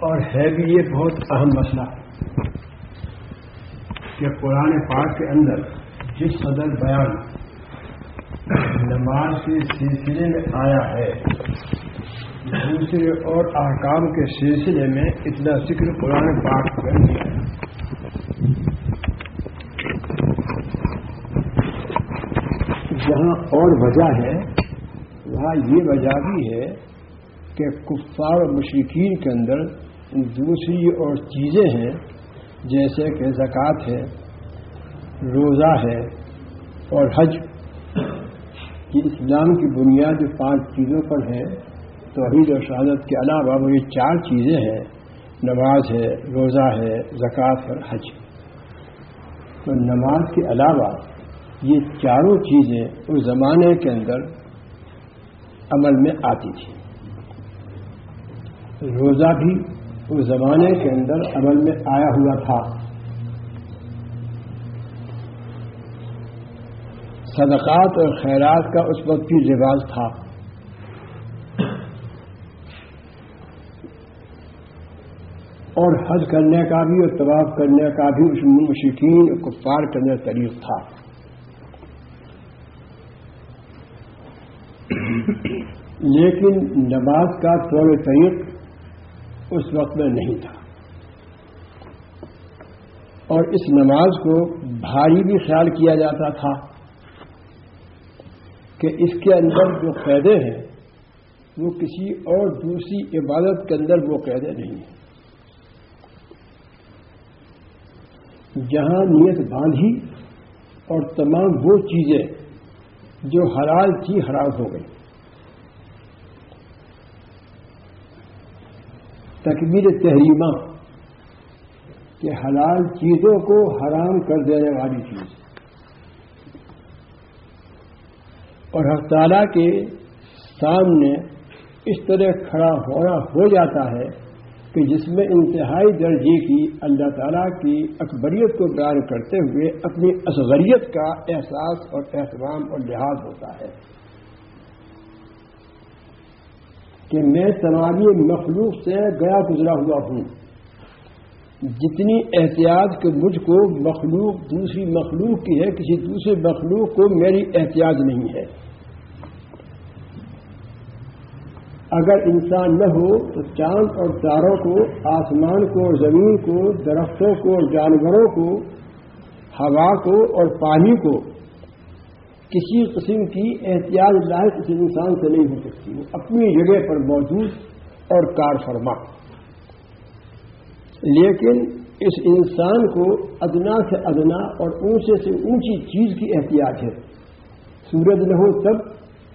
اور ہے بھی یہ بہت اہم مسئلہ کہ قرآن پاک کے اندر جس صدر بیان نماز کے سلسلے میں آیا ہے، دوسرے اور احکام کے سلسلے میں اتنا ذکر قرآن پاک کر دیا ہے۔ جہاں اور وجہ ہے، وہاں یہ وجہ بھی ہے کہ کفار و مشرقین کے اندر دوسری اور چیزیں ہیں، جیسے کہ زکوٰۃ ہے، روزہ ہے اور حج۔ یہ اسلام کی بنیاد جو پانچ چیزوں پر ہے توحید و شہادت کے علاوہ وہ یہ چار چیزیں ہیں۔ نماز ہے، روزہ ہے، زکوٰۃ اور حج۔ تو نماز کے علاوہ یہ چاروں چیزیں اس زمانے کے اندر عمل میں آتی تھیں۔ روزہ بھی اس زمانے کے اندر عمل میں آیا ہوا تھا۔ صدقات اور خیرات کا اس وقت بھی رواج تھا۔ اور حج کرنے کا بھی اور طواف کرنے کا بھی اس مشکین کفار کرنے کا طریق تھا۔ لیکن نماز کا طور طریق اس وقت میں نہیں تھا۔ اور اس نماز کو بھاری بھی خیال کیا جاتا تھا کہ اس کے اندر جو قیدے ہیں، وہ کسی اور دوسری عبادت کے اندر وہ قیدے نہیں ہیں۔ جہاں نیت باندھی اور تمام وہ چیزیں جو حلال تھی، حرام ہو گئی۔ تکبیر تحریمہ کہ حلال چیزوں کو حرام کر دینے والی چیز۔ اور تعالیٰ کے سامنے اس طرح کھڑا ہونا ہو جاتا ہے کہ جس میں انتہائی درجے کی اللہ تعالیٰ کی اکبریت کو بیان کرتے ہوئے اپنی اصغریت کا احساس اور احترام اور لحاظ ہوتا ہے۔ کہ میں تمامی مخلوق سے گیا گزرا ہوا ہوں۔ جتنی احتیاط کہ مجھ کو مخلوق دوسری مخلوق کی ہے، کسی دوسرے مخلوق کو میری احتیاط نہیں ہے۔ اگر انسان نہ ہو تو چاند اور تاروں کو، آسمان کو اور زمین کو، درختوں کو اور جانوروں کو، ہوا کو اور پانی کو کسی قسم کی احتیاط لائق اس انسان سے نہیں ہو سکتی۔ وہ اپنی جگہ پر موجود اور کار فرما۔ لیکن اس انسان کو ادنا سے ادنا اور اونچے سے اونچی چیز کی احتیاط ہے۔ سورج نہ ہو تب،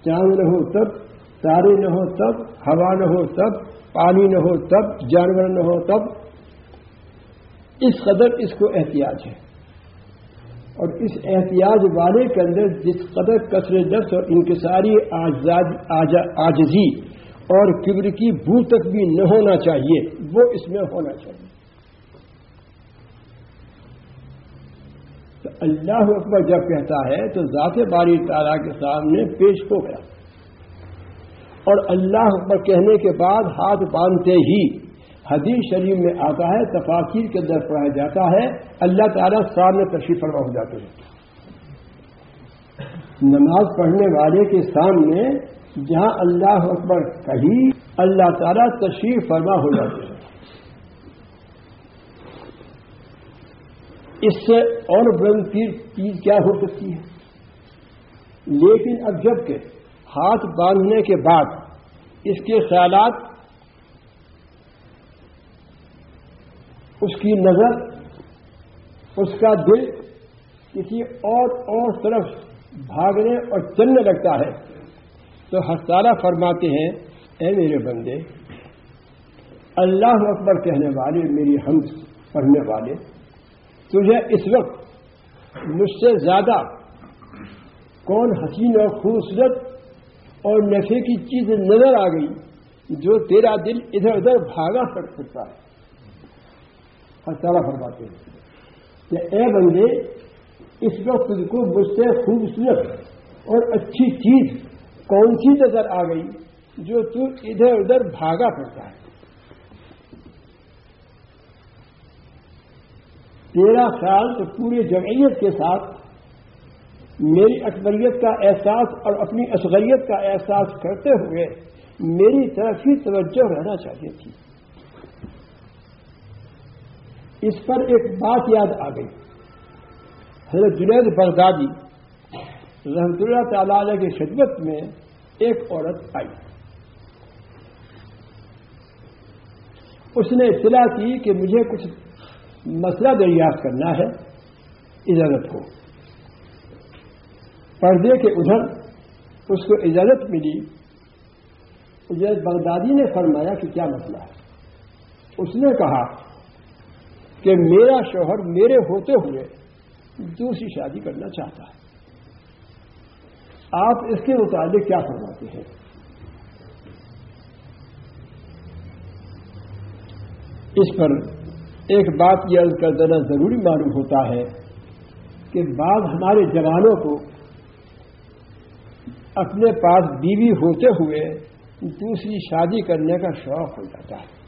چاند نہ ہو تب، تارے نہ ہو تب، ہوا نہ ہو تب، پانی نہ ہو تب، جانور نہ ہو تب۔ اس قدر اس کو احتیاط ہے۔ اور اس احتیاط والے کے اندر جس قدر کثر نفس اور انکساری آجزی اور کبر کی بو تک بھی نہ ہونا چاہیے، وہ اس میں ہونا چاہیے۔ تو اللہ اکبر جب کہتا ہے تو ذات باری تعالیٰ کے سامنے پیش ہو گیا۔ اور اللہ اکبر کہنے کے بعد ہاتھ باندھتے ہی حدیث شریف میں آتا ہے تفاصیر کے اندر پڑھایا جاتا ہے۔ اللہ تعالیٰ سامنے تشریف فرما ہو جاتے ہیں۔ نماز پڑھنے والے کے سامنے جہاں اللہ اکبر کہی، اللہ تعالیٰ تشریف فرما ہو جاتے ہیں۔ اس سے اور بلند چیز کیا ہو سکتی ہے؟ لیکن اب جبکہ ہاتھ باندھنے کے بعد اس کے خیالات اس کی نظر، اس کا دل کسی اور اور طرف بھاگنے اور چلنے لگتا ہے۔ تو ہستارہ فرماتے ہیں، اے میرے بندے، اللہ اکبر کہنے والے، میری ہم پڑھنے والے، تجھے اس وقت مجھ سے زیادہ کون حسین اور خوبصورت اور نشے کی چیز نظر آ گئی جو تیرا دل ادھر ادھر بھاگا سکتا ہے؟ فیصلہ فرماتے ہیں کہ اے بندے، اس وقت خود کو مجھ سے خوبصورت اور اچھی چیز کون سی نظر آ گئی جو تو ادھر ادھر بھاگا پڑتا ہے؟ تیرا خیال تو پوری جمعیت کے ساتھ، میری اکبریت کا احساس اور اپنی اصغریت کا احساس کرتے ہوئے میری طرف ہی توجہ رہنا چاہیے تھی۔ اس پر ایک بات یاد آ گئی۔ حضرت جنید بغدادی رحمت اللہ تعالی علیہ کی خدمت میں ایک عورت آئی۔ اس نے اطلاع کی کہ مجھے کچھ مسئلہ دریافت کرنا ہے، اجازت ہو۔ پردے کے ادھر اس کو اجازت ملی۔ اجازت بغدادی نے فرمایا کہ کیا مسئلہ ہے؟ اس نے کہا کہ میرا شوہر میرے ہوتے ہوئے دوسری شادی کرنا چاہتا ہے۔ آپ اس کے متعلق کیا فرماتے ہیں؟ اس پر ایک بات یہ عرض کر دینا ضروری معلوم ہوتا ہے کہ بعض ہمارے جوانوں کو اپنے پاس بیوی ہوتے ہوئے دوسری شادی کرنے کا شوق ہو جاتا ہے۔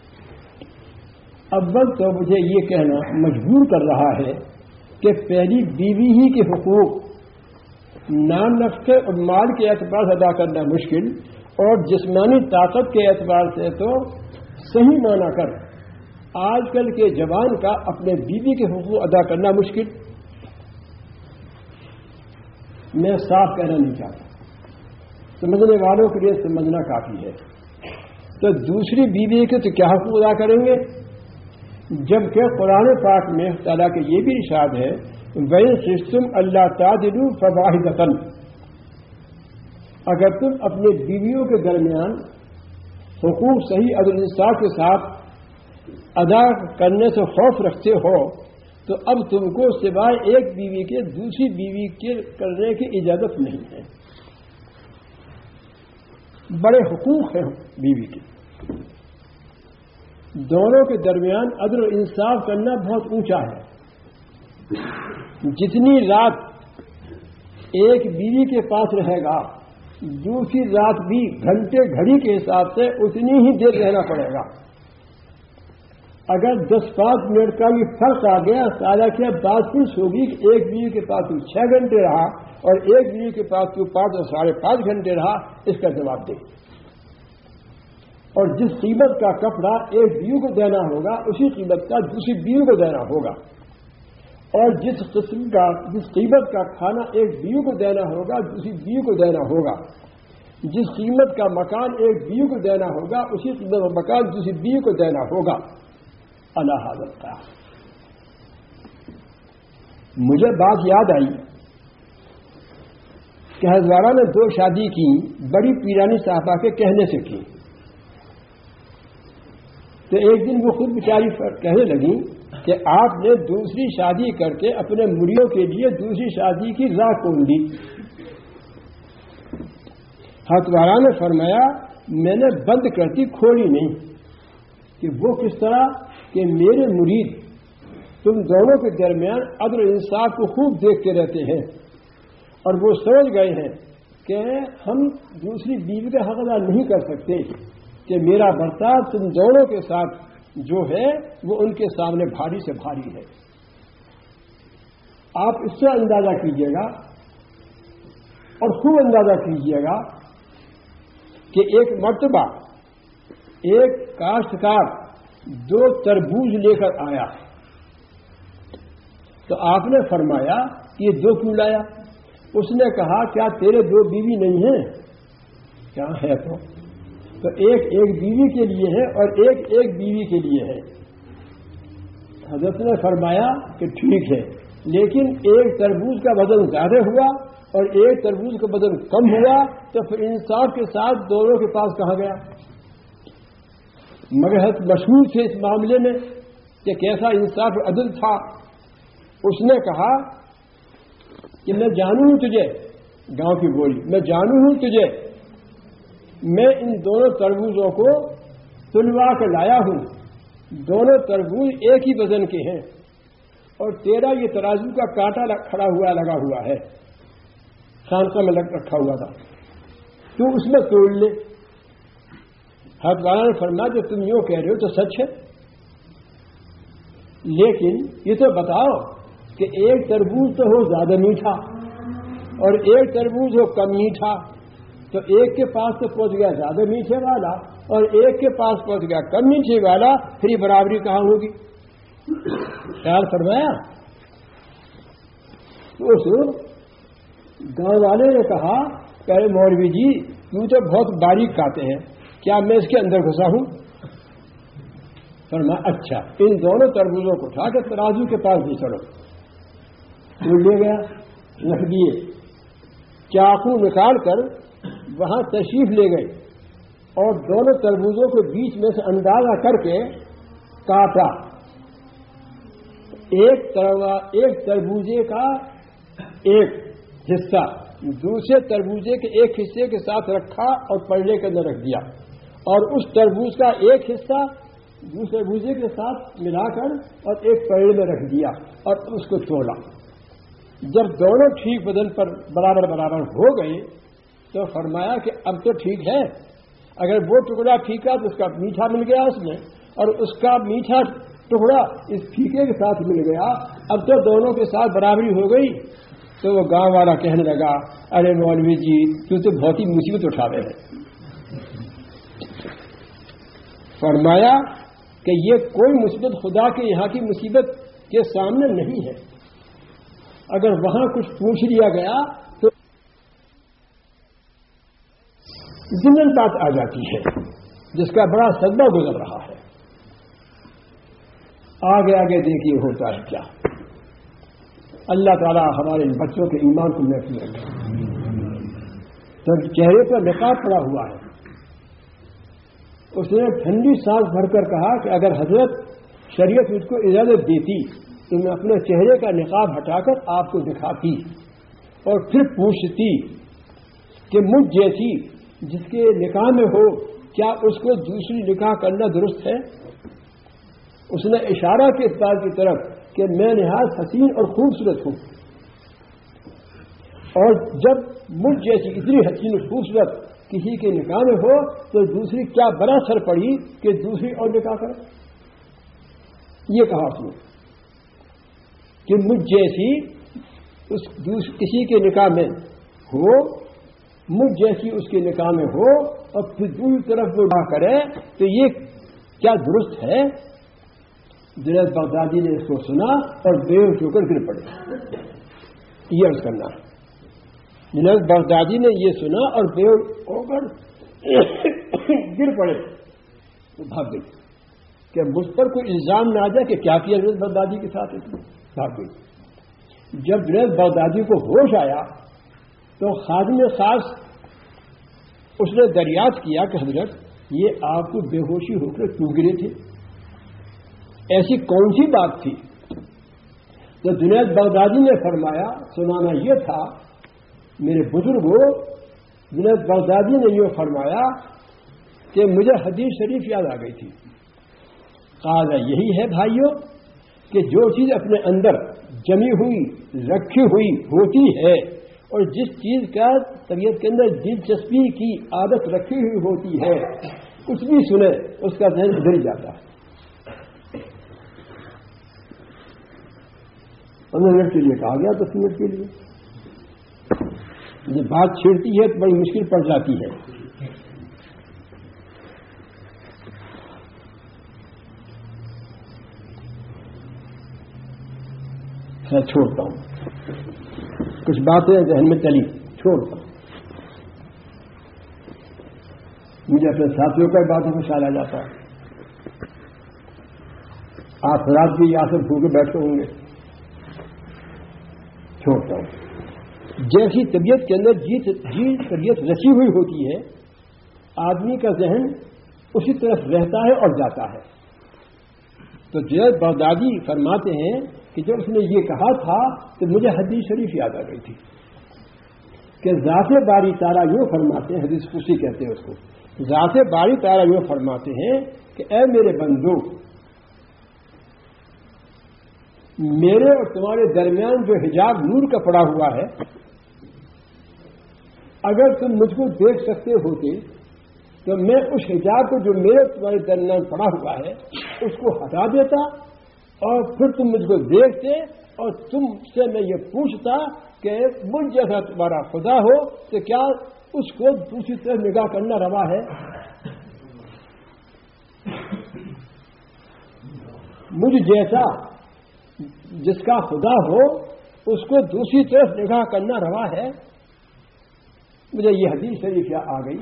اول تو مجھے یہ کہنا مجبور کر رہا ہے کہ پہلی بیوی ہی کے حقوق نام نقصے اور مال کے اعتبار سے ادا کرنا مشکل اور جسمانی طاقت کے اعتبار سے تو صحیح مانا کر۔ آج کل کے جوان کا اپنے بیوی کے حقوق ادا کرنا مشکل۔ میں صاف کہنا نہیں چاہتا۔ سمجھنے والوں کے لیے سمجھنا کافی ہے۔ تو دوسری بیوی کے تو کیا حقوق ادا کریں گے؟ جبکہ قرآن پاک میں تعالیٰ کے یہ بھی ارشاد ہے وی سسٹم اللہ تعدل فواہد اگر تم اپنے بیویوں کے درمیان حقوق صحیح عدل انصاف کے ساتھ ادا کرنے سے خوف رکھتے ہو، تو اب تم کو سوائے ایک بیوی کے، دوسری بیوی کے کرنے کی اجازت نہیں ہے۔ بڑے حقوق ہیں بیوی کے۔ دونوں کے درمیان عدل و انصاف کرنا بہت اونچا ہے۔ جتنی رات ایک بیوی کے پاس رہے گا، دوسری رات بھی گھنٹے گھڑی کے حساب سے اتنی ہی دیر رہنا پڑے گا۔ اگر دس پانچ منٹ کا بھی فرق آ گیا، سارا کیا بات پوچھ ہوگی کہ ایک بیوی کے پاس تو چھ گھنٹے رہا اور ایک بیوی کے پاس تو پانچ اور ساڑھے پانچ گھنٹے رہا، اس کا جواب دے۔ اور جس قیمت کا کپڑا ایک بیو کو دینا ہوگا، اسی قیمت کا دوسری بیو کو دینا ہوگا۔ اور جس قسم کا، جس قیمت کا کھانا ایک بیو کو دینا ہوگا، دوسری بیو کو دینا ہوگا۔ جس قیمت کا مکان ایک بیو کو دینا ہوگا، اسی قیمت کا مکان دوسری بیو کو دینا ہوگا۔ اللہ حضرت کا مجھے بات یاد آئی کہ ہزارہ نے دو شادی کی، بڑی پیرانی صاحبہ کے کہنے سے کی۔ تو ایک دن وہ خود بیچاری کہنے لگی کہ آپ نے دوسری شادی کر کے اپنے مریوں کے لیے دوسری شادی کی راہ کون دی۔ ہتوارا نے فرمایا، میں نے بند کرتی کھولی نہیں۔ کہ وہ کس طرح؟ کہ میرے مرید تم دونوں کے درمیان عدل انصاف کو خوب دیکھتے رہتے ہیں۔ اور وہ سمجھ گئے ہیں کہ ہم دوسری بیوی کا حق نہیں کر سکتے۔ کہ میرا برتاؤ تم دونوں کے ساتھ جو ہے وہ ان کے سامنے بھاری سے بھاری ہے۔ آپ اس سے اندازہ کیجیے گا اور خوب اندازہ کیجیے گا کہ ایک مرتبہ ایک کاشتکار دو تربوز لے کر آیا۔ تو آپ نے فرمایا کہ یہ دو کیوں لایا؟ اس نے کہا، کیا تیرے دو بیوی نہیں ہیں؟ کیا ہے تو؟ تو ایک ایک بیوی کے لیے ہے اور ایک ایک بیوی کے لیے ہے۔ حضرت نے فرمایا کہ ٹھیک ہے، لیکن ایک تربوز کا وزن زیادہ ہوا اور ایک تربوز کا وزن کم ہوا تو پھر انصاف کے ساتھ دونوں کے پاس کہا گیا؟ مگر مشہور تھے اس معاملے میں کہ کیسا انصاف عدل تھا۔ اس نے کہا کہ میں جانوں ہوں تجھے، گاؤں کی بولی، میں جانوں ہوں تجھے۔ میں ان دونوں تربوزوں کو تلوا کے لایا ہوں۔ دونوں تربوز ایک ہی وزن کے ہیں۔ اور تیرا یہ ترازو کا کانٹا کھڑا ہوا لگا ہوا ہے۔ خانقاہ میں لگ رکھا ہوا تھا۔ تو اس میں توڑ لے۔ ہر والا نے فرمایا جو تم یوں کہہ رہے ہو تو سچ ہے۔ لیکن یہ تو بتاؤ کہ ایک تربوز تو ہو زیادہ میٹھا اور ایک تربوز ہو کم میٹھا۔ تو ایک کے پاس تو پہنچ گیا زیادہ میٹھے والا اور ایک کے پاس پہنچ گیا کم میٹھے والا، پھر یہ برابری کہاں ہوگی؟ خیال فرمایا؟ اس گاؤں والے نے کہا کہ مولوی جی تم تو بہت باریک کھاتے ہیں، کیا میں اس کے اندر گھسا ہوں؟ فرمایا اچھا ان دونوں تربوزوں کو اٹھا کے ترازو کے پاس بھی چلو لے گیا رکھ دیے۔ چاقو نکال کر وہاں تشریف لے گئے اور دونوں تربوزوں کے بیچ میں سے اندازہ کر کے کاٹا۔ ایک تربوزے کا ایک حصہ، دوسرے تربوزے کے ایک حصے کے ساتھ رکھا اور پڑنے کے اندر رکھ دیا۔ اور اس تربوز کا ایک حصہ دوسرے بوجھے کے ساتھ ملا کر اور ایک پیڑ میں رکھ دیا اور اس کو تولا جب دونوں ٹھیک بدن پر برابر برابر ہو گئے تو فرمایا کہ اب تو ٹھیک ہے۔ اگر وہ ٹکڑا پھیکا تو اس کا میٹھا مل گیا اس میں، اور اس کا میٹھا ٹکڑا اس پھیکے کے ساتھ مل گیا۔ اب تو دونوں کے ساتھ برابری ہو گئی۔ تو وہ گاؤں والا کہنے لگا، ارے مولوی جی تو تو بہت ہی مصیبت اٹھا رہے ہیں۔ فرمایا کہ یہ کوئی مصیبت خدا کے یہاں کی مصیبت کے سامنے نہیں ہے۔ اگر وہاں کچھ پوچھ لیا گیا تو بات آ جاتی ہے، جس کا بڑا صدمہ گزر رہا ہے۔ آگے آگے دیکھیے ہوتا ہے کیا۔ اللہ تعالیٰ ہمارے بچوں کے ایمان کو محفوظ رکھے۔ چہرے پر نقاب پڑا ہوا ہے، اس نے ٹھنڈی سانس بھر کر کہا کہ اگر حضرت شریعت اس کو اجازت دیتی، تو میں اپنے چہرے کا نقاب ہٹا کر آپ کو دکھاتی اور پھر پوچھتی کہ مجھ جیسی جس کے نکاح میں ہو، کیا اس کو دوسری نکاح کرنا درست ہے؟ اس نے اشارہ کے اس کی طرف کہ میں نہایت حسین اور خوبصورت ہوں۔ اور جب مجھ جیسی اتنی حسین اور خوبصورت کسی کے نکاح میں ہو، تو دوسری کیا بڑا سر پڑی کہ دوسری اور نکاح کرے؟ یہ کہا اس نے کہ مجھ جیسی اس کسی کے نکاح میں ہو مجھ جیسی اس کے نکاح میں ہو اور پھر دوسری طرف وہ نہ کرے، تو یہ کیا درست ہے؟ جنید بغدادی نے اس کو سنا اور بے ہوش ہو کر گر پڑے۔ یہ عرض کرنا۔ جنید بغدادی نے یہ سنا اور بے ہو کر گر پڑے۔ تو بھاگ گئی۔ کہ مجھ پر کوئی الزام نہ آ جائے کہ کیا کیا جنید بغدادی کے ساتھ گئی۔ جب جنید بغدادی کو ہوش آیا تو خادم خاص اس نے دریافت کیا کہ حضرت، یہ آپ کو بے ہوشی ہو کر کیوں گرے تھے؟ ایسی کون سی بات تھی؟ تو جنید بغدادی نے فرمایا، سنانا یہ تھا، میرے بزرگوں جنید بغدادی نے یہ فرمایا کہ مجھے حدیث شریف یاد آ گئی تھی۔ کہا یہی ہے بھائیوں کہ جو چیز اپنے اندر جمی ہوئی، رکھی ہوئی ہوتی ہے اور جس چیز کا طبیعت کے اندر دلچسپی کی عادت رکھی ہوئی ہوتی ہے، کچھ بھی سنے، اس کا ذہن بدل جاتا ہے۔ پندرہ منٹ کے لیے کہا گیا دس منٹ کے لیے۔ جب بات چھیڑتی ہے تو بڑی مشکل پڑ جاتی ہے۔ میں چھوڑتا ہوں۔ کچھ باتیں ذہن میں چلی چھوڑتا ہوں مجھے اپنے ساتھیوں کا باتوں میں خیال جاتا ہے۔ آپ رات بھی یہاں سے بھوکے بیٹھے ہوں گے۔ چھوڑتا ہوں۔ جیسی طبیعت کے اندر جی جی طبیعت رسی ہوئی ہوتی ہے، آدمی کا ذہن اسی طرف رہتا ہے اور جاتا ہے۔ تو جیت بغدادی فرماتے ہیں کہ جب اس نے یہ کہا تھا تو مجھے حدیث شریف یاد آ گئی تھی کہ ذات باری تارا یوں فرماتے ہیں، حدیث خوشی کہتے ہیں اس کو، ذات باری تارا یوں فرماتے ہیں کہ اے میرے بندو، میرے اور تمہارے درمیان جو حجاب نور کا پڑا ہوا ہے، اگر تم مجھ کو دیکھ سکتے ہوتے تو میں اس حجاب کو جو میرے تمہارے درمیان پڑا ہوا ہے، اس کو ہٹا دیتا اور پھر تم مجھ کو دیکھتے اور تم سے میں یہ پوچھتا کہ مجھ جیسا تمہارا خدا ہو تو کیا اس کو دوسری طرف نگاہ کرنا روا ہے؟ مجھ جیسا جس کا خدا ہو اس کو دوسری طرف نگاہ کرنا روا ہے؟ مجھے یہ حدیث شریف آ گئی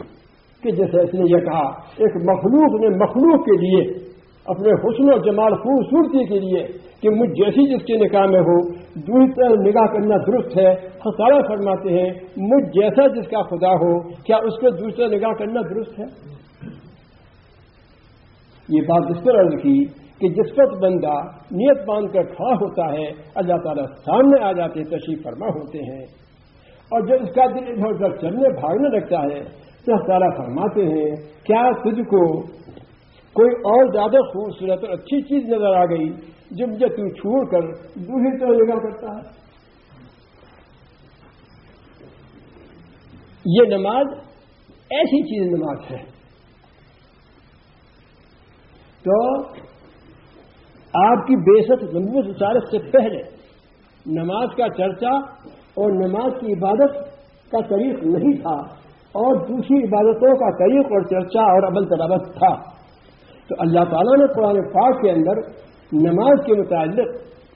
کہ جیسے اس نے یہ کہا، ایک مخلوق نے مخلوق کے لیے اپنے حسن و جمال خوبصورتی کے لیے کہ مجھ جیسی جس کے نکاح میں ہو دوسری طرح نگاہ کرنا درست ہے، خسارہ فرماتے ہیں، مجھ جیسا جس کا خدا ہو، کیا اس کو دوسرا نگاہ کرنا درست ہے؟ یہ بات اس پر عرض کی کہ جس وقت بندہ نیت باندھ کر کھڑا ہوتا ہے، اللہ تعالیٰ سامنے آ جاتے تشریف فرما ہوتے ہیں۔ اور جب اس کا دل ادھر ادھر چلنے بھاگنے لگتا ہے، تو تعالیٰ فرماتے ہیں، کیا تجھ کو کوئی اور زیادہ خوبصورت اور اچھی چیز نظر آ گئی، جو مجھے تو چھوڑ کر دوسری طرح جگہ کرتا ہے۔ یہ نماز ایسی چیز نماز ہے۔ تو آپ کی بےسط نمبر رسالت سے پہلے نماز کا چرچا اور نماز کی عبادت کا طریق نہیں تھا، اور دوسری عبادتوں کا طریق اور چرچا اور عمل تلاوت تھا۔ تو اللہ تعالیٰ نے قرآن پاک کے اندر نماز کے متعلق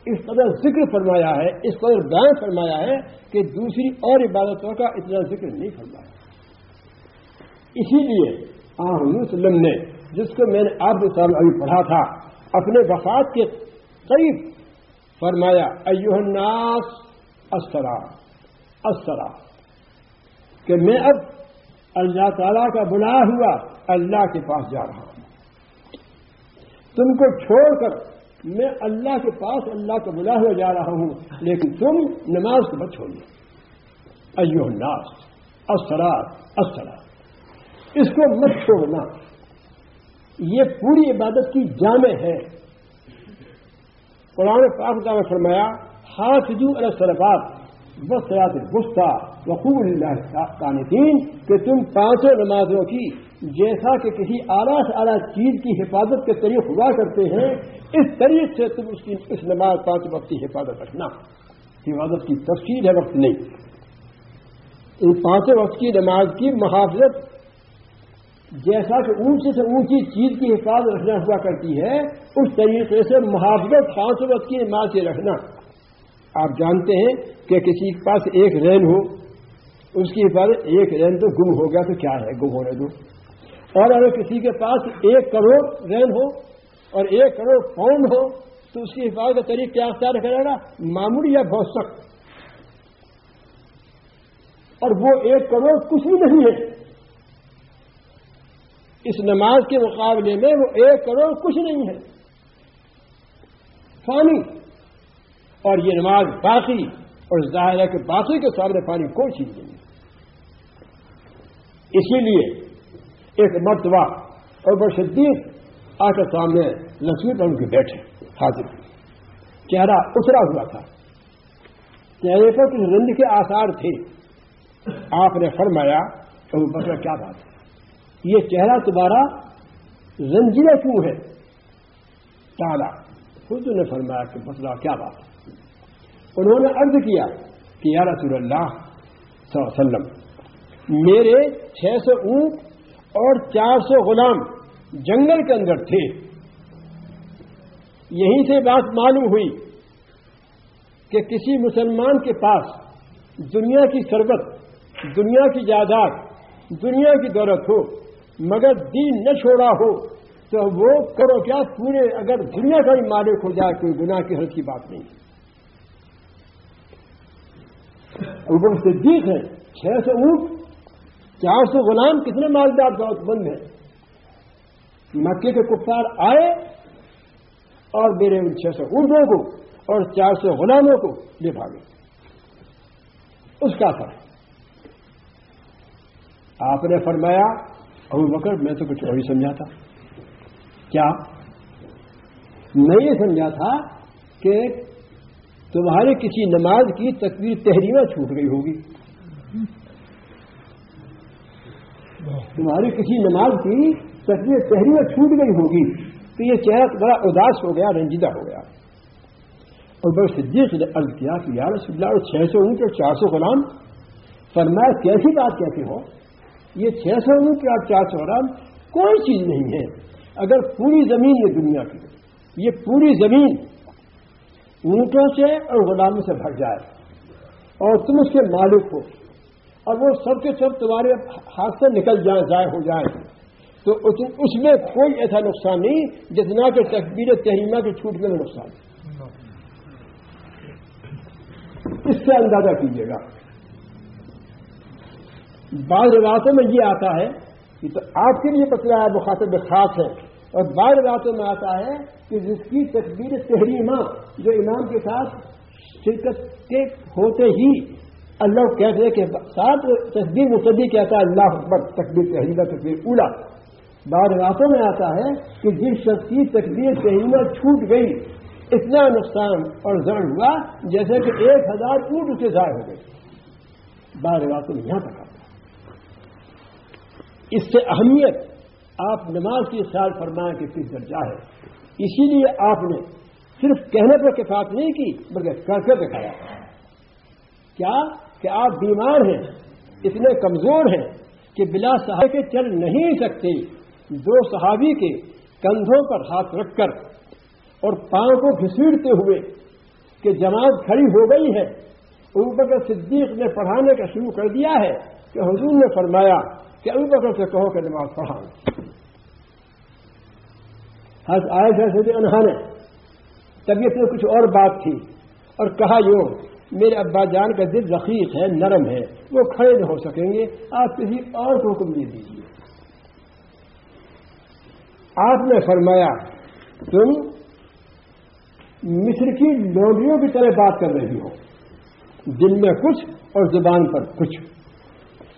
اس قدر ذکر فرمایا ہے، اس قدر بیان فرمایا ہے کہ دوسری اور عبادتوں کا اتنا ذکر نہیں فرمایا۔ اسی لیے وسلم نے، جس کو میں نے آپ کے ابھی پڑھا تھا، اپنے وفات کے قریب فرمایا ایوہ الناس اسرا اسرا کہ میں اب اللہ تعالیٰ کا بلا ہوا اللہ کے پاس جا رہا ہوں۔ تم کو چھوڑ کر میں اللہ کے پاس اللہ کو بلا ہوا جا رہا ہوں، لیکن تم نماز کو مت چھوڑنا ایو الناس اسرار اسرار اس کو مت چھوڑنا۔ یہ پوری عبادت کی جامع ہے۔ قرآن پاک کا فرمایا ہاتھ جو السلفات بس رات گستا وقوع اللہ کانتین کہ تم پانچوں نمازوں کی، جیسا کہ کسی اعلیٰ سے اعلیٰ چیز کی حفاظت کے طریق ہوا کرتے ہیں، اس طریق سے تم اس کی، اس نماز پانچ وقت کی حفاظت رکھنا۔ حفاظت کی تفصیل ہے وقت نہیں۔ ان پانچوں وقت کی نماز کی محافظت جیسا کہ اونچی سے اونچی چیز کی حفاظت رکھنا ہوا کرتی ہے، اس طریقے سے محافظت پانچ وقت کی نماز سے رکھنا۔ آپ جانتے ہیں کہ کسی کے پاس ایک رین ہو اس کی حفاظت ایک رین تو گم ہو گیا تو کیا ہے گم ہونے دو؟ اور اگر کسی کے پاس ایک کروڑ رین ہو اور ایک کروڑ پاؤنڈ ہو تو اس کی حفاظت کا طریق کیا اختیار کرے گا؟ معمولی یا بہت سخت۔ اور وہ ایک کروڑ کچھ بھی نہیں ہے۔ اس نماز کے مقابلے میں وہ ایک کروڑ کچھ نہیں ہے۔ پانی اور یہ نماز باقی اور ظاہر ہے کہ باقی کے سامنے پانی کوئی چیز نہیں ہے۔ اسی لیے ایک مرتبہ اور بڑے شدید آ کر سامنے لکشمی پر ان کے بیٹھے، حاضر۔ چہرہ اترا ہوا تھا۔ چہرے پر کچھ رند کے آثار تھے۔ آپ نے فرمایا کہ وہ بکرا کیا بات ہے؟ یہ چہرہ تمہارا رنجیلا کیوں ہے؟ ٹالا خود نے فرمایا کہ مسئلہ کیا بات ہے؟ انہوں نے عرض کیا کہ یا رسول اللہ صلی اللہ علیہ وسلم میرے چھ سو اونٹ اور چار سو غلام جنگل کے اندر تھے۔ یہیں سے بات معلوم ہوئی کہ کسی مسلمان کے پاس دنیا کی سربت، دنیا کی جائیداد، دنیا کی دولت ہو، مگر دین نہ چھوڑا ہو، تو وہ کرو کیا؟ پورے اگر دنیا کا ہی مالک ہو جائے، کوئی گناہ کی حل کی بات نہیں۔ وہ صدیق ہے چھ سو اونٹ چار سو غلام کتنے مالدار دولت مند ہیں۔ مکے کے کفار آئے اور میرے ان چھ سو اردو کو اور چار سو غلاموں کو لے بھاگے۔ اس کا اثر آپ نے فرمایا، ابو بکر، میں تو کچھ اور ہی سمجھا تھا کیا؟ میں یہ سمجھا تھا کہ تمہاری کسی نماز کی تصویر تحریمہ چھوٹ گئی ہوگی۔ تمہاری کسی نماز کی تصویر تحریر چھوٹ گئی ہوگی۔ تو یہ چہرہ بڑا اداس ہو گیا، رنجیدہ ہو گیا۔ اور بڑے صدیق نے عرض کیا کہ یار رسول اللہ چھ سو اونٹ اور چار سو غلام۔ فرمایا، کیسی بات کہتے ہو؟ یہ چھ سو اونٹ اور چار سو غلام کوئی چیز نہیں ہے۔ اگر پوری زمین یہ دنیا کی یہ پوری زمین اونٹوں سے اور غلاموں سے بھر جائے۔ اور تم اس کے مالک ہو۔ اور وہ سب کے سب تمہارے ہاتھ سے نکل جائیں، ضائع ہو جائیں۔ تو اس میں کوئی ایسا نقصان نہیں جتنا کہ تقبیر تحریمہ کے چھوٹنے میں نقصان۔ اس سے اندازہ کیجیے گا۔ بعض روایتوں میں یہ آتا ہے کہ تو آپ کے لیے پتلا ہے مخاطب خاص ہے۔ اور بعض روایتوں میں آتا ہے کہ جس کی تقبیر تحریمہ جو امام کے ساتھ شرکت کے ہوتے ہی اللہ کہتے ہیں کہ ساتھ تصدیق مصدی کہتا ہے، اللہ اکبر تقبیر تحریمہ تقبیر اولا۔ بعض راتوں میں آتا ہے کہ جس شخص کی تقدیر کہیں چھوٹ گئی، اتنا نقصان اور زر ہوا جیسے کہ ایک ہزار اونٹ اسے ضائع ہو گئی بعض راتوں میں یہاں تک آتا اس سے اہمیت آپ نماز کی خیال فرمائیں کہ کس درجہ ہے۔ اسی لیے آپ نے صرف کہنے پر کفات نہیں کی، بلکہ کر کے دکھایا۔ کیا؟ کہ آپ بیمار ہیں، اتنے کمزور ہیں کہ بلا صاحب کے چل نہیں سکتے، دو صحابی کے کندھوں پر ہاتھ رکھ کر اور پاؤں کو گھسیڑتے ہوئے کہ جماعت کھڑی ہو گئی ہے۔ ابو بکر صدیق نے پڑھانے کا شروع کر دیا ہے کہ حضور نے فرمایا کہ ابو بکر سے کہو کہ نماز پڑھا حض آئے جیسے انہوں نے طبیعت میں کچھ اور بات تھی اور کہا یوں میرے ابا جان کا دل رقیق ہے، نرم ہے۔ وہ کھڑے نہ ہو سکیں گے۔ آپ کسی اور کو حکم دے دیجیے آپ نے فرمایا، تم مصر کی لوڈیوں کی طرح بات کر رہی ہو۔ دل میں کچھ اور زبان پر کچھ۔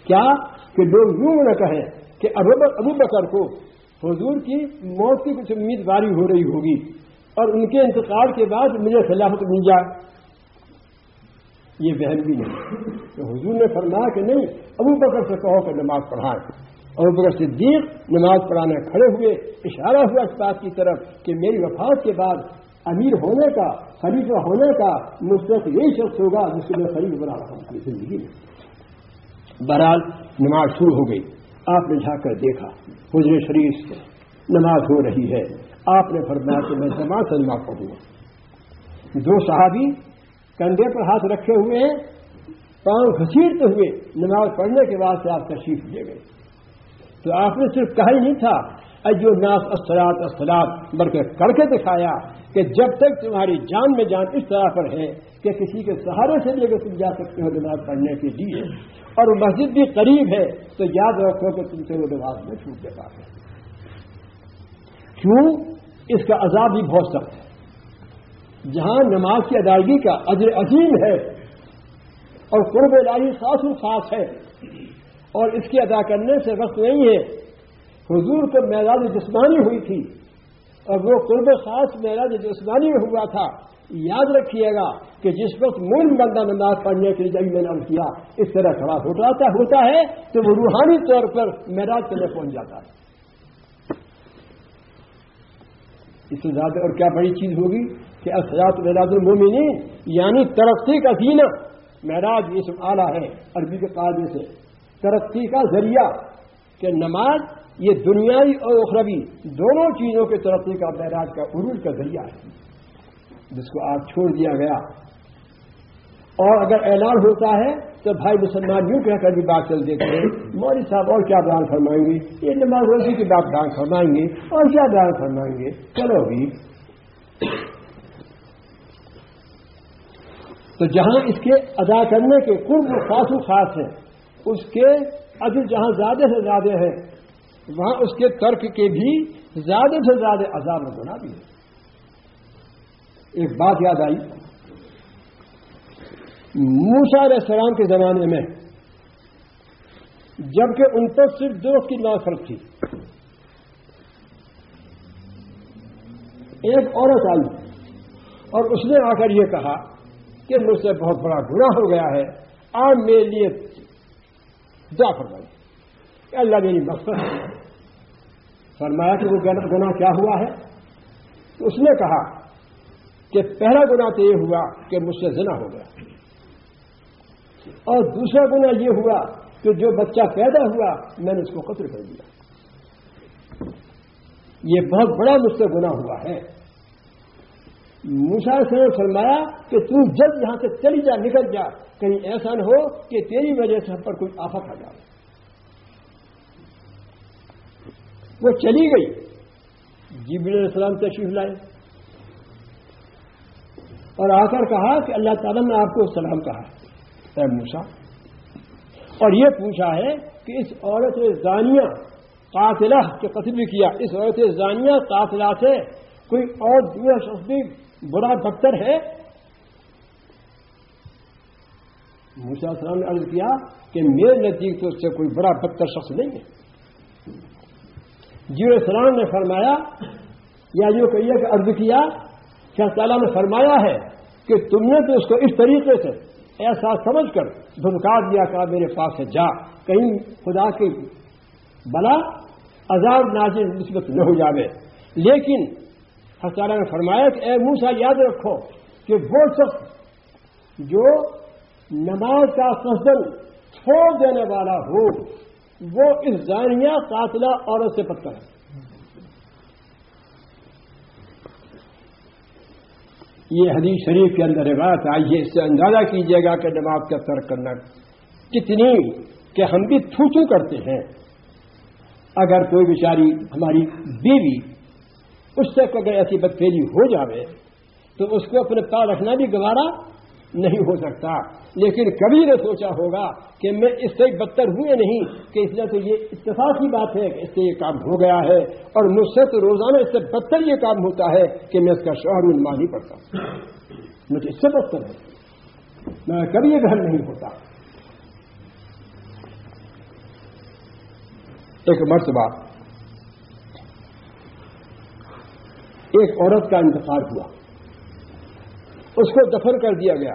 کیا کہ لوگ یوں نہ کہیں کہ ابو بکر کو حضور کی موت کی کچھ امیدواری ہو رہی ہوگی اور ان کے انتقال کے بعد مجھے خلافت مل جائے۔ یہ بہن بھی نہیں۔ تو حضور نے فرمایا کہ نہیں، ابو بکر سے کہو کہ نماز پڑھائیں۔ اور بکر صدیق نماز پڑھانے کھڑے ہوئے، اشارہ ہوا اس بات کی طرف کہ میری وفات کے بعد امیر ہونے کا، خلیفہ ہونے کا مستق یہی شخص ہوگا جس کو میں خرید بنا رہا ہوں۔ اپنی زندگی میں۔ بہرحال نماز شروع ہو گئی۔ آپ نے جا کر دیکھا حضر شریف سے نماز ہو رہی ہے۔ آپ نے فرمایا کہ میں جماعت سے نماز پڑھوں گا۔ دو صحابی کندھے پر ہاتھ رکھے ہوئے ہیں پاؤں گھسیٹتے ہوئے نماز پڑھنے کے بعد سے آپ تشریف لے گئے۔ تو آپ نے صرف کہا ہی نہیں تھا اجو ناس اسلات اسلات بلکہ کر کے دکھایا کہ جب تک تمہاری جان میں جان اس طرح پر ہے کہ کسی کے سہارے سے بھی اگر تم جا سکتے ہو نماز پڑھنے کے لیے اور مسجد بھی قریب ہے، تو یاد رکھو کہ تم سے وہ نماز میں چھوٹ کے ہے۔ کیوں؟ اس کا عذاب بھی بہت سخت ہے۔ جہاں نماز کی ادائیگی کا اجر عظیم ہے اور قرب الہی خاص و خاص ہے اور اس کی ادا کرنے سے وقت نہیں ہے۔ حضور کو معراج جسمانی ہوئی تھی اور وہ قرب خاص معراج جسمانی میں ہوا تھا۔ یاد رکھیے گا کہ جس وقت مول بندہ نماز پڑھنے کے لیے جب میں نے کیا، اس طرح کھڑا ہوتا ہوتا ہے تو وہ روحانی طور پر معراج کے لیے پہنچ جاتا ہے۔ اس سے زیادہ اور کیا بڑی چیز ہوگی؟ کہ اثرات معراج المومنین یعنی ترقی کا سینہ معراج یہ سب آلہ ہے عربی کے قاعدے سے۔ ترقی کا ذریعہ کہ نماز یہ دنیائی اور اخروی دونوں چیزوں کے ترقی کا، معراج کا، عروج کا ذریعہ ہے۔ جس کو آج چھوڑ دیا گیا۔ اور اگر اعلان ہوتا ہے تو بھائی مسلمان یوں کہہ کر بھی بات چل دیتے ہیں مودی صاحب اور کیا بیان فرمائیں گے؟ یہ نماز روزی کی بات بیان فرمائیں گے اور کیا بیان فرمائیں گے؟ چلو بھی تو جہاں اس کے ادا کرنے کے قرب خاص و خاص ہیں، اس کے عدل جہاں زیادہ سے زیادہ ہے، وہاں اس کے ترک کے بھی زیادہ سے زیادہ عذاب گنا بھی ہے ایک بات یاد آئی موسا علیہ السلام کے زمانے میں جبکہ ان پر صرف دو کی نو فرق تھی، ایک عورت آئی اور اس نے آ کر یہ کہا کہ مجھ سے بہت بڑا گناہ ہو گیا ہے آپ میرے لیے دعا فرمائی کہ اللہ میری مقصد فرمایا کہ وہ گنا کیا ہوا ہے؟ اس نے کہا کہ پہلا گنا تو یہ ہوا کہ مجھ سے زنا ہو گیا۔ اور دوسرا گنا یہ ہوا کہ جو بچہ پیدا ہوا، میں نے اس کو قتل کر دیا۔ یہ بہت بڑا مجھ سے گنا ہوا ہے۔ موسا سے فرمایا کہ تم جلد یہاں سے چلی جا، نکل جا۔ کہیں ایسا نہ ہو کہ تیری وجہ سے ہم پر کوئی آفت آ جائے۔ وہ چلی گئی۔ جیب علیہ السلام تشریف لائے۔ اور آ کر کہا کہ اللہ تعالیٰ نے آپ کو سلام کہا اے موسا اور یہ پوچھا ہے کہ اس عورت زانیہ قاتلہ جو قتل بھی کیا۔ اس عورت زانیہ قاتلہ سے کوئی اور دور شخص بھی بڑا بدتر ہے۔ موسا السلام نے عرض کیا کہ میرے نزدیک تو اس سے کوئی بڑا بدتر شخص نہیں ہے۔ جیو السلام نے فرمایا، یا جو کہیے کہ عرض کیا شاہ تعالیٰ نے فرمایا ہے کہ تم نے تو اس کو اس طریقے سے ایسا سمجھ کر دھمکا دیا کہ میرے پاس سے جا، کہیں خدا کی بلا عذاب نازل نسبت نہ ہو جاوے۔ لیکن تعالیٰ نے فرمایا کہ اے موسا یاد رکھو کہ وہ شخص جو نماز کا فصل چھوڑ دینے والا ہو، وہ اس زانیہ قاتلہ عورت سے پتھر ہے۔ یہ حدیث شریف کے اندر روایت آئیے اس سے اندازہ کیجیے گا کہ نماز کا ترک کرنا کتنی کہ ہم بھی تھوچو کرتے ہیں۔ اگر کوئی بیچاری ہماری بیوی اس سے اگر ایسی بدفیلی ہو جاوے، تو اس کو اپنے پاس رکھنا بھی گوارا نہیں ہو سکتا۔ لیکن کبھی نے سوچا ہوگا کہ میں اس سے بدتر ہوئے نہیں، کہ اس لیے تو یہ اتفاق کی بات ہے کہ اس سے یہ کام ہو گیا ہے، اور مجھ سے تو روزانہ اس سے بدتر یہ کام ہوتا ہے کہ میں اس کا شوہر مان نہیں پڑتا۔ مجھے اس سے بدتر ہے۔ میں کبھی یہ گھر نہیں ہوتا۔ ایک مرتبہ ایک عورت کا انتخاب ہوا۔ اس کو دفن کر دیا گیا۔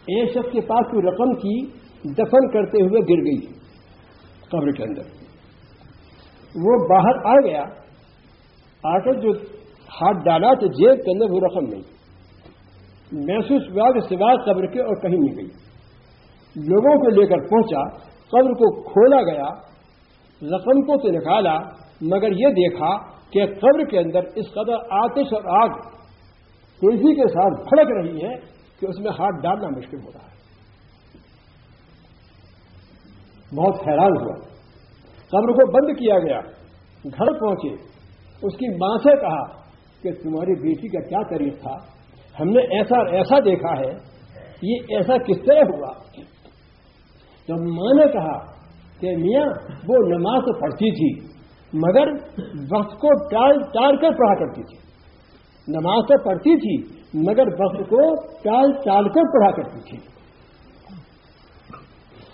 ایک شخص کے پاس کوئی رقم کی دفن کرتے ہوئے گر گئی قبر کے اندر۔ وہ باہر آ گیا۔ آ کر جو ہاتھ ڈالا تو جیب کے اندر وہ رقم نہیں۔ محسوس ہوا کہ سوا قبر کے اور کہیں نہیں گئی۔ لوگوں کو لے کر پہنچا، قبر کو کھولا گیا، رقم کو تو نکالا، مگر یہ دیکھا کہ قبر کے اندر اس قدر آتش اور آگ تیزی کے ساتھ بھڑک رہی ہے کہ اس میں ہاتھ ڈالنا مشکل ہو رہا ہے۔ بہت حیران ہوا۔ قبر کو بند کیا گیا، گھر پہنچے۔ اس کی ماں سے کہا کہ تمہاری بیٹی کا کیا طریق تھا؟ ہم نے ایسا ایسا دیکھا ہے۔ یہ ایسا کس طرح ہوا؟ تو ماں نے کہا کہ میاں، وہ نماز پڑھتی تھی۔ مگر وقت کو ٹال ٹال کر پڑھا کرتی تھی۔ نماز تو پڑھتی تھی، مگر وقت کو ٹال ٹال کر پڑھا کرتی تھی۔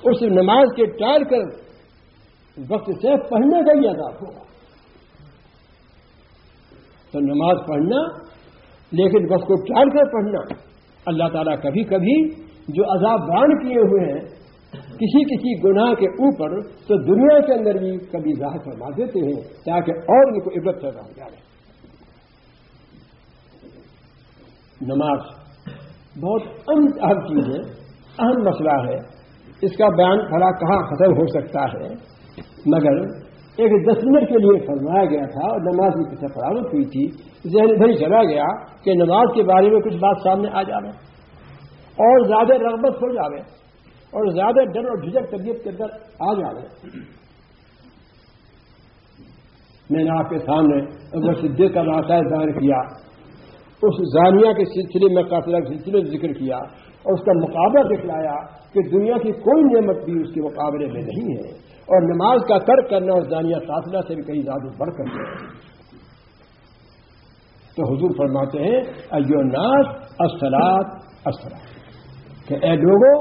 اس نماز کے ٹال کر وقت سے پڑھنے کا ہی عذاب ہوگا۔ تو نماز پڑھنا، لیکن وقت کو ٹال کر پڑھنا، اللہ تعالیٰ کبھی کبھی جو عذاب بان کیے ہوئے ہیں کسی کسی گناہ کے اوپر تو دنیا کے اندر بھی کبھی ظاہر فرما دیتے ہیں تاکہ اور ان کو عبرت پیدا ہو جائے۔ نماز بہت اہم چیز ہے، اہم مسئلہ ہے۔ اس کا بیان کھڑا کہاں ختم ہو سکتا ہے، مگر ایک دس منٹ کے لیے فرمایا گیا تھا اور نماز کی کسی فراہمت ہوئی تھی، ذہن بھائی چلا گیا کہ نماز کے بارے میں کچھ بات سامنے آ جاوے اور زیادہ رغبت ہو جاوے۔ اور زیادہ ڈر اور جھجک طبیعت کے اندر آ جاوے میں نے آپ کے سامنے اگر صدیق کا راستہ ظاہر کیا، اس زانیہ کے سلسلے میں قافلہ کے سلسلے میں ذکر کیا اور اس کا مقابلہ دکھلایا کہ دنیا کی کوئی نعمت بھی اس کے مقابلے میں نہیں ہے اور نماز کا ترک کرنا اور زانیہ قافلہ سے بھی کہیں زیادہ بڑھ کر ہے۔ تو حضور فرماتے ہیں، ایو ناس اصلاط اصلاح کہ اے لوگوں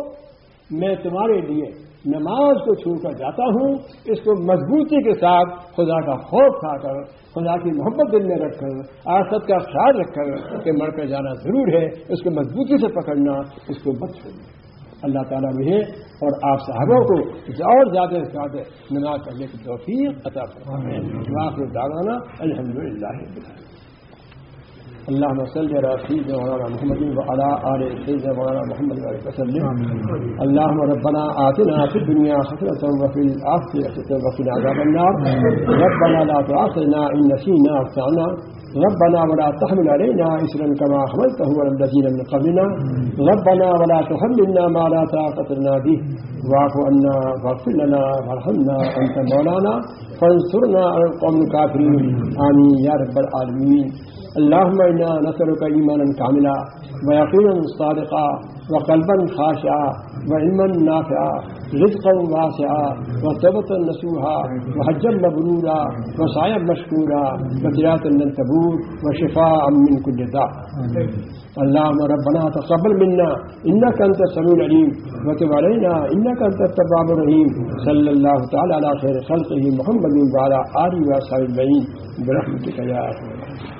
میں تمہارے لیے نماز کو چھوڑ کر جاتا ہوں، اس کو مضبوطی کے ساتھ خدا کا خوف کھا کر، خدا کی محبت دل میں رکھ کر آسد کا خیال رکھ کر کہ مر کر جانا ضرور ہے، اس کو مضبوطی سے پکڑنا، اس کو بچ چھوڑنا۔ اللہ تعالیٰ مجھے اور آپ صاحبوں کو اور زیادہ سے زیادہ نماز کرنے کی توفیق عطا فرمائیں دعوانا الحمد للہ اللهم صل على سيدنا مولانا محمد وعلى ال سيدنا مولانا محمد وسلم. اللهم ربنا آتنا في الدنيا حسنة وفي الآخرة حسنة وقنا عذاب النار. ربنا لا تعاصنا إن نسينا أخطأنا. ربنا ولا تحمل علينا إسرا كما حملته على الذين من قبلنا. ربنا ولا تحملنا ما لا طاقة لنا به. واعف عنا واغفر لنا وارحمنا أنت مولانا. فانصرنا على القوم الكافرين. آمين. يا رب العالمين. اللهم إنا نسألك إيمانا كاملا ويقينا صادقا وقلبا خاشعا وعلما نافعا رزقا واسعا وتوبة نسوها وحجا مبرورا وسعيا مشكورا وتجارة لن تبور وشفاء من كل داء. اللهم ربنا تقبل منا انك انت السميع العليم وتب علينا انك انت التواب الرحيم. صلى الله تعالى على خير خلقه محمد وعلى اله وصحبه اجمعين برحمتك يا ارحم الراحمين.